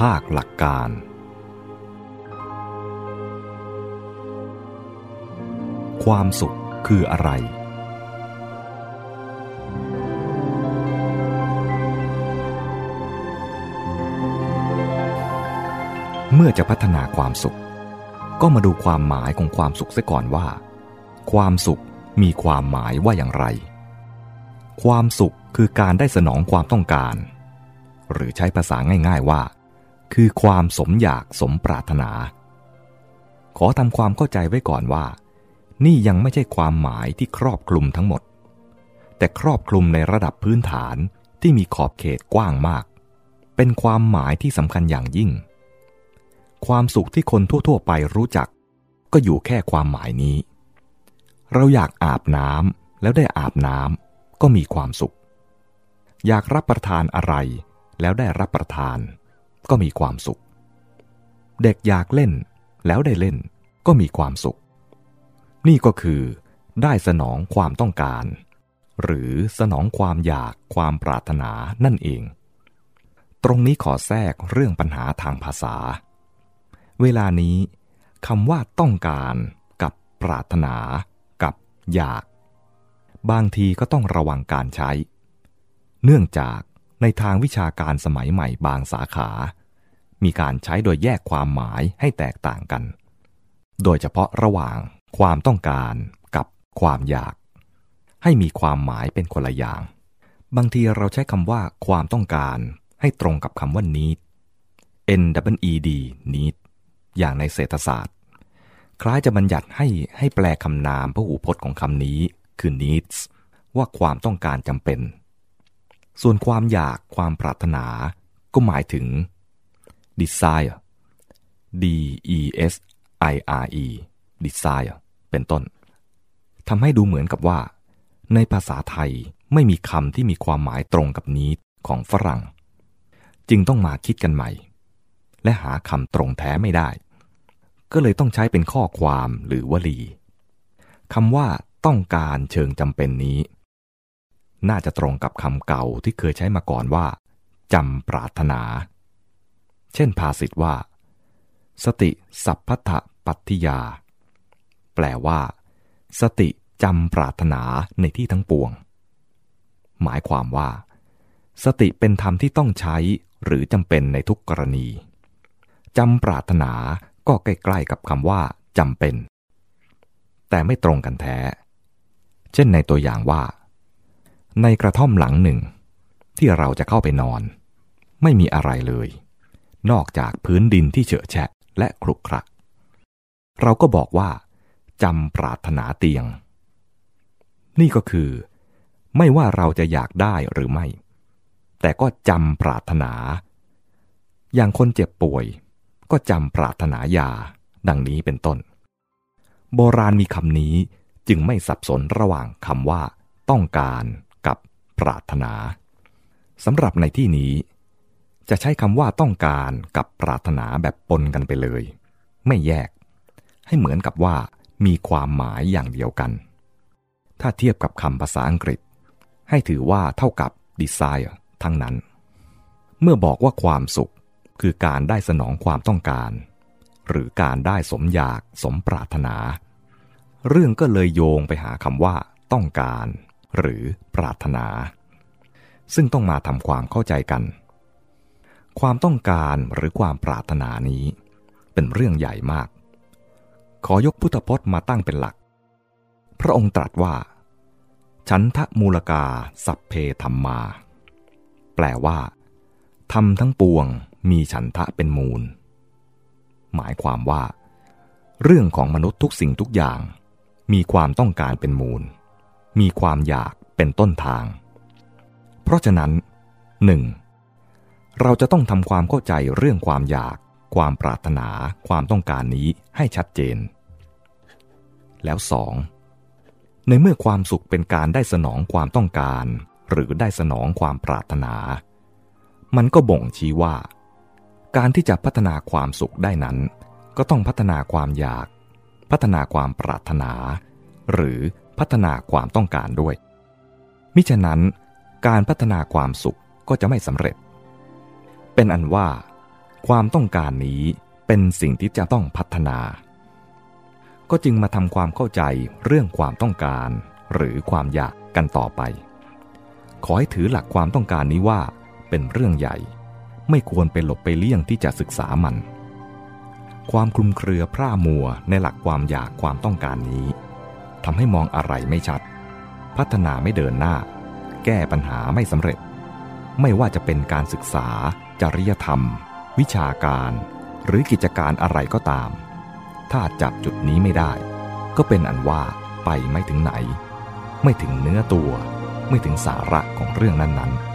ภาคหลักการ ความสุขคืออะไร เมื่อจะพัฒนาความสุข ก็มาดูความหมายของความสุขเสียก่อนว่า ความสุขมีความหมายว่าอย่างไร ความสุขคือการได้สนองความต้องการ หรือใช้ภาษาง่าย ๆว่า คือความสมอยากสมปรารถนา ขอทำความเข้าใจไว้ก่อนว่า นี่ยังไม่ใช่ความหมายที่ครอบคลุมทั้งหมด แต่ครอบคลุมในระดับพื้นฐานที่มีขอบเขตกว้างมาก เป็นความหมายที่สำคัญอย่างยิ่ง ความสุขที่คนทั่ว ๆ ไปรู้จัก ก็อยู่แค่ความหมายนี้ เราอยากอาบน้ำแล้วได้อาบน้ำก็มีความสุข อยากรับประทานอะไรแล้วได้รับประทาน ก็มีความสุข เด็กอยากเล่นแล้วได้เล่นก็มีความสุข นี่ก็คือได้สนองความต้องการ หรือสนองความอยากความปรารถนานั่นเอง ตรงนี้ขอแทรกเรื่องปัญหาทางภาษา เวลานี้คำว่าต้องการกับปรารถนากับอยาก บางทีก็ต้องระวังการใช้ เนื่องจากในทางวิชาการสมัยใหม่บางสาขา มีการใช้โดยแยกความหมายให้แตกต่างกัน โดยเฉพาะระหว่างความต้องการกับความอยาก ให้มีความหมายเป็นคนละอย่าง บางทีเราใช้คำว่าความต้องการให้ตรงกับคำว่า need n w e d need อย่างในเศรษฐศาสตร์ คล้ายจะบัญญัติให้ให้แปลคำนามพหูพจน์ของคำนี้คือ needs ว่าความต้องการจำเป็น ส่วนความอยากความปรารถนา ก็หมายถึง desire d e s i r e desire เป็นต้นทำให้ดูเหมือนกับว่า ในภาษาไทยไม่มีคำที่มีความหมายตรงกับนี้ของฝรั่ง จึงต้องมาคิดกันใหม่ และหาคำตรงแท้ไม่ได้ ก็เลยต้องใช้เป็นข้อความหรือวลีคำว่าต้องการเชิงจำเป็นนี้ น่าจะตรงกับคำเก่าที่เคยใช้มาก่อนว่าจำปรารถนา เช่นภาษิตว่า สติสัพพะปัตติยา แปลว่า สติจำปรารถนาในที่ทั้งปวง หมายความว่า สติเป็นธรรมที่ต้องใช้หรือจำเป็นในทุกกรณีจำปรารถนาก็ใกล้ๆกับคำว่าจำเป็น แต่ไม่ตรงกันแท้ เช่นในตัวอย่างว่า ในกระท่อมหลังหนึ่ง ที่เราจะเข้าไปนอน ไม่มีอะไรเลย นอกจากพื้นดินที่เฉอะแฉะและครุขระ เราก็บอกว่าจำปรารถนาเตียง นี่ก็คือ ไม่ว่าเราจะอยากได้หรือไม่ แต่ก็จำปรารถนา อย่างคนเจ็บป่วย ก็จำปรารถนายา ดังนี้เป็นต้น โบราณมีคำนี้จึงไม่สับสนระหว่างคำว่า ต้องการกับปรารถนาสำหรับในที่นี้ จะใช้คำว่าต้องการกับปรารถนาแบบปนกันไปเลย ไม่แยก ให้เหมือนกับว่ามีความหมายอย่างเดียวกัน ถ้าเทียบกับคำภาษาอังกฤษ ให้ถือว่าเท่ากับ desire ทั้งนั้น เมื่อบอกว่าความสุขคือการได้สนองความต้องการ หรือการได้สมอยากสมปรารถนา เรื่องก็เลยโยงไปหาคำว่า ต้องการ หรือปรารถนา ซึ่งต้องมาทำความเข้าใจกัน ความต้องการหรือความปรารถนานี้ เป็นเรื่องใหญ่มาก ขอยกพุทธพจน์มาตั้งเป็นหลัก พระองค์ตรัสว่า ฉันทะมูลกาสัพเพธรรมมา แปลว่าทำทั้งปวงมีฉันทะเป็นมูล หมายความว่า เรื่องของมนุษย์ทุกสิ่งทุกอย่าง มีความต้องการเป็นมูล มีความอยากเป็นต้นทาง เพราะฉะนั้นหนึ่ง เราจะต้องทำความเข้าใจเรื่องความอยาก ความปรารถนา ความต้องการนี้ให้ชัดเจน แล้วสองในเมื่อความสุขเป็นการได้สนองความต้องการ หรือได้สนองความปรารถนา มันก็บ่งชี้ว่า การที่จะพัฒนาความสุขได้นั้น ก็ต้องพัฒนาความอยาก พัฒนาความปรารถนา หรือพัฒนาความต้องการด้วย มิฉะนั้น การพัฒนาความสุขก็จะไม่สำเร็จ เป็นอันว่า ความต้องการนี้เป็นสิ่งที่จะต้องพัฒนา ก็จึงมาทำความเข้าใจเรื่องความต้องการ หรือความอยากกันต่อไป ขอให้ถือหลักความต้องการนี้ว่า เป็นเรื่องใหญ่ ไม่ควรไปหลบไปเลี่ยงที่จะศึกษามัน ความคลุมเครือพร่ามัวในหลักความอยากความต้องการนี้ทำให้มองอะไรไม่ชัด พัฒนาไม่เดินหน้า แก้ปัญหาไม่สำเร็จ ไม่ว่าจะเป็นการศึกษา จริยธรรม วิชาการ หรือกิจการอะไรก็ตาม ถ้าจับจุดนี้ไม่ได้ ก็เป็นอันว่าไปไม่ถึงไหน ไม่ถึงเนื้อตัว ไม่ถึงสาระของเรื่องนั้นๆ